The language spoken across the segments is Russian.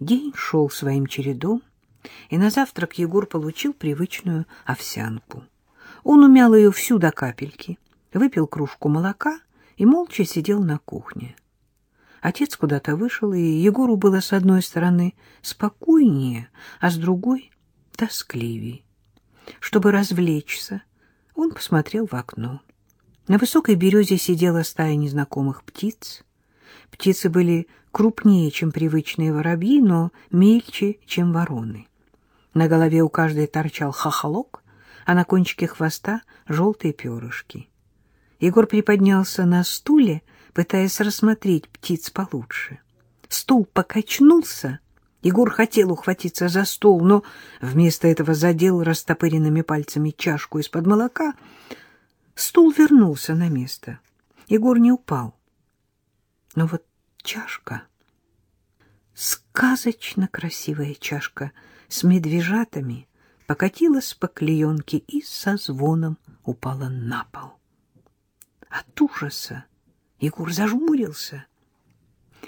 День шел своим чередом, и на завтрак Егор получил привычную овсянку. Он умял ее всю до капельки, выпил кружку молока и молча сидел на кухне. Отец куда-то вышел, и Егору было с одной стороны спокойнее, а с другой — тоскливее. Чтобы развлечься, он посмотрел в окно. На высокой березе сидела стая незнакомых птиц. Птицы были крупнее, чем привычные воробьи, но мельче, чем вороны. На голове у каждой торчал хохолок, а на кончике хвоста — желтые перышки. Егор приподнялся на стуле, пытаясь рассмотреть птиц получше. Стул покачнулся. Егор хотел ухватиться за стол, но вместо этого задел растопыренными пальцами чашку из-под молока. Стул вернулся на место. Егор не упал. Но вот чашка, сказочно красивая чашка с медвежатами, покатилась по клеенке и со звоном упала на пол. От ужаса Егор зажмурился.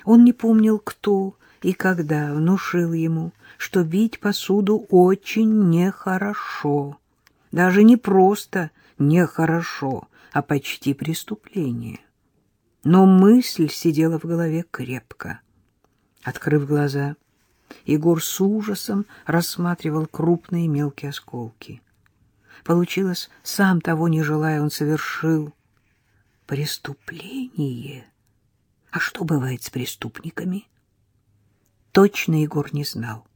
Он не помнил, кто и когда внушил ему, что бить посуду очень нехорошо. Даже не просто нехорошо, а почти преступление. Но мысль сидела в голове крепко. Открыв глаза, Егор с ужасом рассматривал крупные мелкие осколки. Получилось, сам того не желая, он совершил преступление. А что бывает с преступниками? Точно Егор не знал.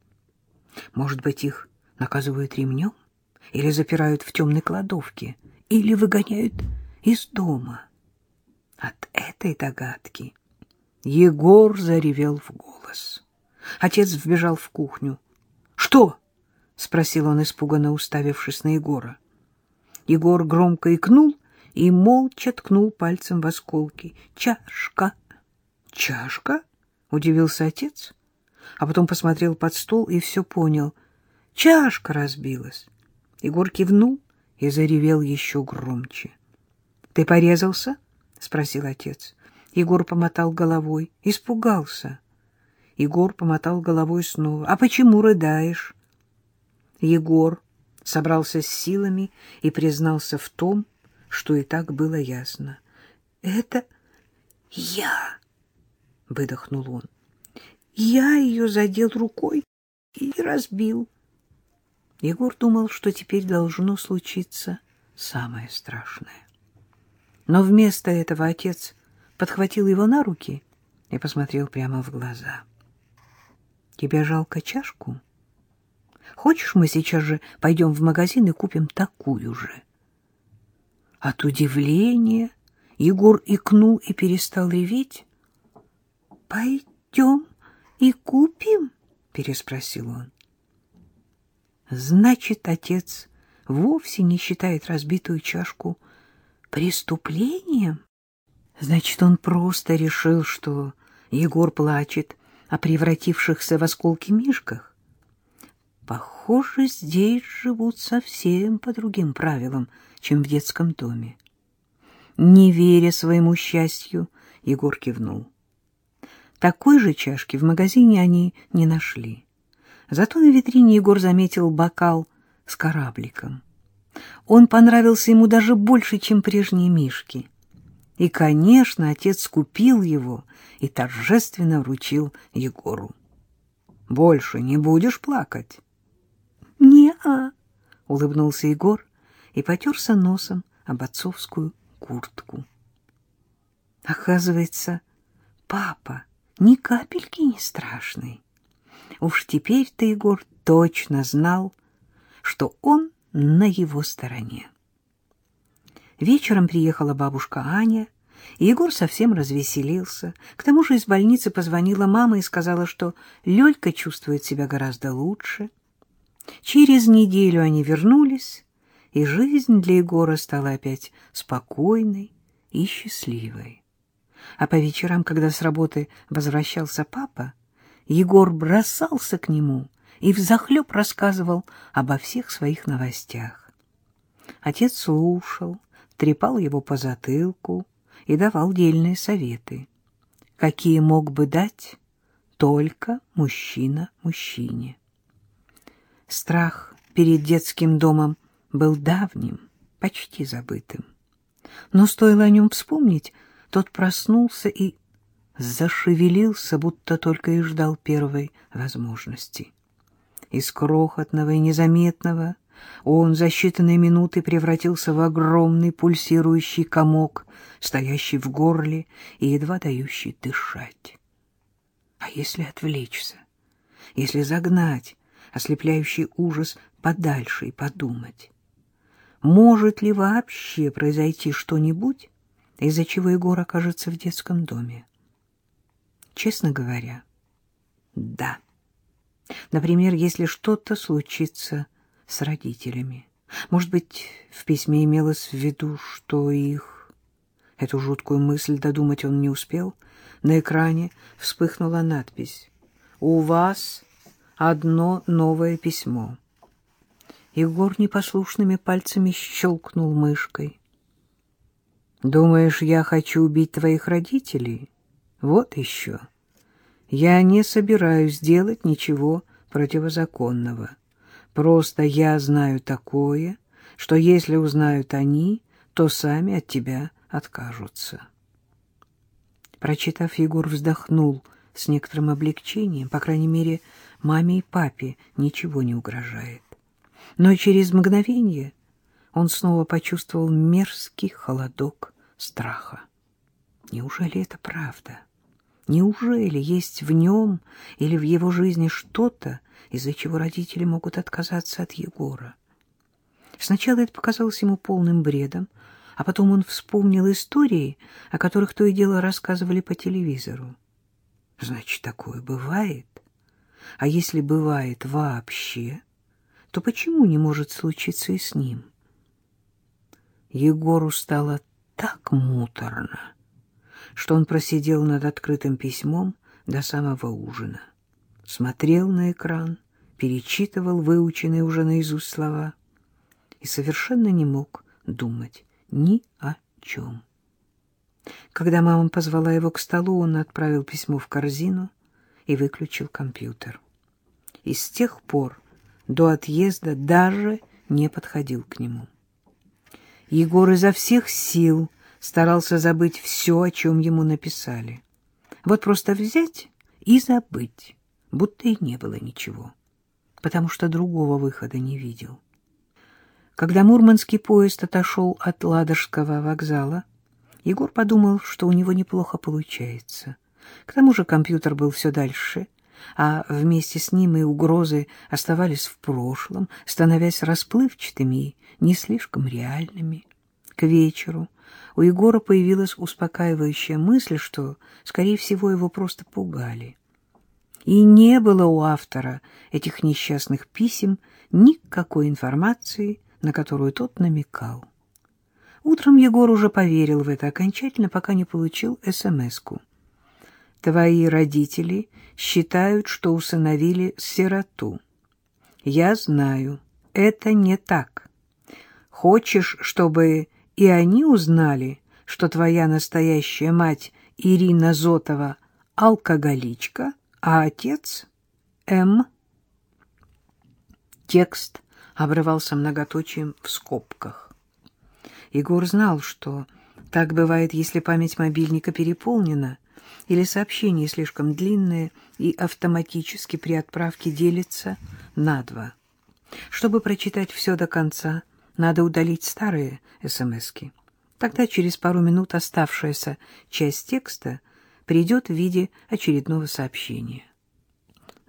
Может быть, их наказывают ремнем? Или запирают в темной кладовке? Или выгоняют из дома? От этой догадки Егор заревел в голос. Отец вбежал в кухню. «Что?» — спросил он, испуганно уставившись на Егора. Егор громко икнул и молча ткнул пальцем в осколки. «Чашка!» «Чашка?» — удивился отец, а потом посмотрел под стол и все понял. «Чашка разбилась!» Егор кивнул и заревел еще громче. «Ты порезался?» — спросил отец. Егор помотал головой. Испугался. Егор помотал головой снова. «А почему рыдаешь?» Егор собрался с силами и признался в том, что и так было ясно. «Это я!» — выдохнул он. «Я ее задел рукой и разбил». Егор думал, что теперь должно случиться самое страшное. Но вместо этого отец подхватил его на руки и посмотрел прямо в глаза. «Тебе жалко чашку? Хочешь, мы сейчас же пойдем в магазин и купим такую же?» От удивления Егор икнул и перестал реветь. — Пойдем и купим? — переспросил он. — Значит, отец вовсе не считает разбитую чашку преступлением? Значит, он просто решил, что Егор плачет о превратившихся в осколки мишках? Похоже, здесь живут совсем по другим правилам, чем в детском доме. Не веря своему счастью, Егор кивнул. Такой же чашки в магазине они не нашли. Зато на витрине Егор заметил бокал с корабликом. Он понравился ему даже больше, чем прежние мишки. И, конечно, отец купил его и торжественно вручил Егору. «Больше не будешь плакать?» «Не-а», — улыбнулся Егор и потерся носом об отцовскую куртку. Оказывается, папа ни капельки не страшный. Уж теперь-то Егор точно знал, что он на его стороне. Вечером приехала бабушка Аня, Егор совсем развеселился. К тому же из больницы позвонила мама и сказала, что Лёлька чувствует себя гораздо лучше. Через неделю они вернулись, и жизнь для Егора стала опять спокойной и счастливой. А по вечерам, когда с работы возвращался папа, Егор бросался к нему и взахлеб рассказывал обо всех своих новостях. Отец слушал, трепал его по затылку и давал дельные советы. Какие мог бы дать, только мужчина мужчине. Страх перед детским домом был давним, почти забытым. Но стоило о нем вспомнить, тот проснулся и зашевелился, будто только и ждал первой возможности. Из крохотного и незаметного он за считанные минуты превратился в огромный пульсирующий комок, стоящий в горле и едва дающий дышать. А если отвлечься, если загнать ослепляющий ужас подальше и подумать, может ли вообще произойти что-нибудь, из-за чего Егор окажется в детском доме? Честно говоря, да. Например, если что-то случится с родителями. Может быть, в письме имелось в виду, что их... Эту жуткую мысль додумать он не успел. На экране вспыхнула надпись «У вас одно новое письмо». Егор непослушными пальцами щелкнул мышкой. «Думаешь, я хочу убить твоих родителей? Вот еще. Я не собираюсь делать ничего противозаконного. Просто я знаю такое, что если узнают они, то сами от тебя откажутся». Прочитав, Егор вздохнул с некоторым облегчением. По крайней мере, маме и папе ничего не угрожает. Но через мгновение он снова почувствовал мерзкий холодок страха. Неужели это правда? Неужели есть в нем или в его жизни что-то, из-за чего родители могут отказаться от Егора? Сначала это показалось ему полным бредом, а потом он вспомнил истории, о которых то и дело рассказывали по телевизору. Значит, такое бывает? А если бывает вообще, то почему не может случиться и с ним? Егору стало так муторно, что он просидел над открытым письмом до самого ужина. Смотрел на экран, перечитывал выученные уже наизусть слова и совершенно не мог думать ни о чем. Когда мама позвала его к столу, он отправил письмо в корзину и выключил компьютер. И с тех пор до отъезда даже не подходил к нему. Егор изо всех сил старался забыть все, о чем ему написали. Вот просто взять и забыть, будто и не было ничего, потому что другого выхода не видел. Когда мурманский поезд отошел от Ладожского вокзала, Егор подумал, что у него неплохо получается. К тому же компьютер был все дальше, а вместе с ним и угрозы оставались в прошлом, становясь расплывчатыми и не слишком реальными. К вечеру у Егора появилась успокаивающая мысль, что, скорее всего, его просто пугали. И не было у автора этих несчастных писем никакой информации, на которую тот намекал. Утром Егор уже поверил в это окончательно, пока не получил СМС-ку. «Твои родители считают, что усыновили сироту. Я знаю, это не так. Хочешь, чтобы и они узнали, что твоя настоящая мать Ирина Зотова алкоголичка, а отец — М. Текст обрывался многоточием в скобках. Егор знал, что так бывает, если память мобильника переполнена или сообщение слишком длинное и автоматически при отправке делится на два. Чтобы прочитать все до конца — надо удалить старые СМСки. Тогда через пару минут оставшаяся часть текста придет в виде очередного сообщения.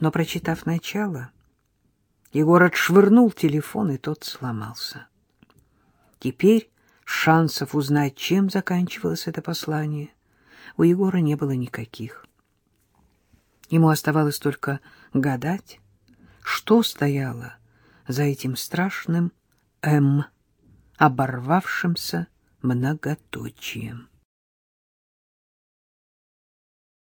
Но, прочитав начало, Егор отшвырнул телефон, и тот сломался. Теперь шансов узнать, чем заканчивалось это послание, у Егора не было никаких. Ему оставалось только гадать, что стояло за этим страшным М, оборвавшимся многоточием.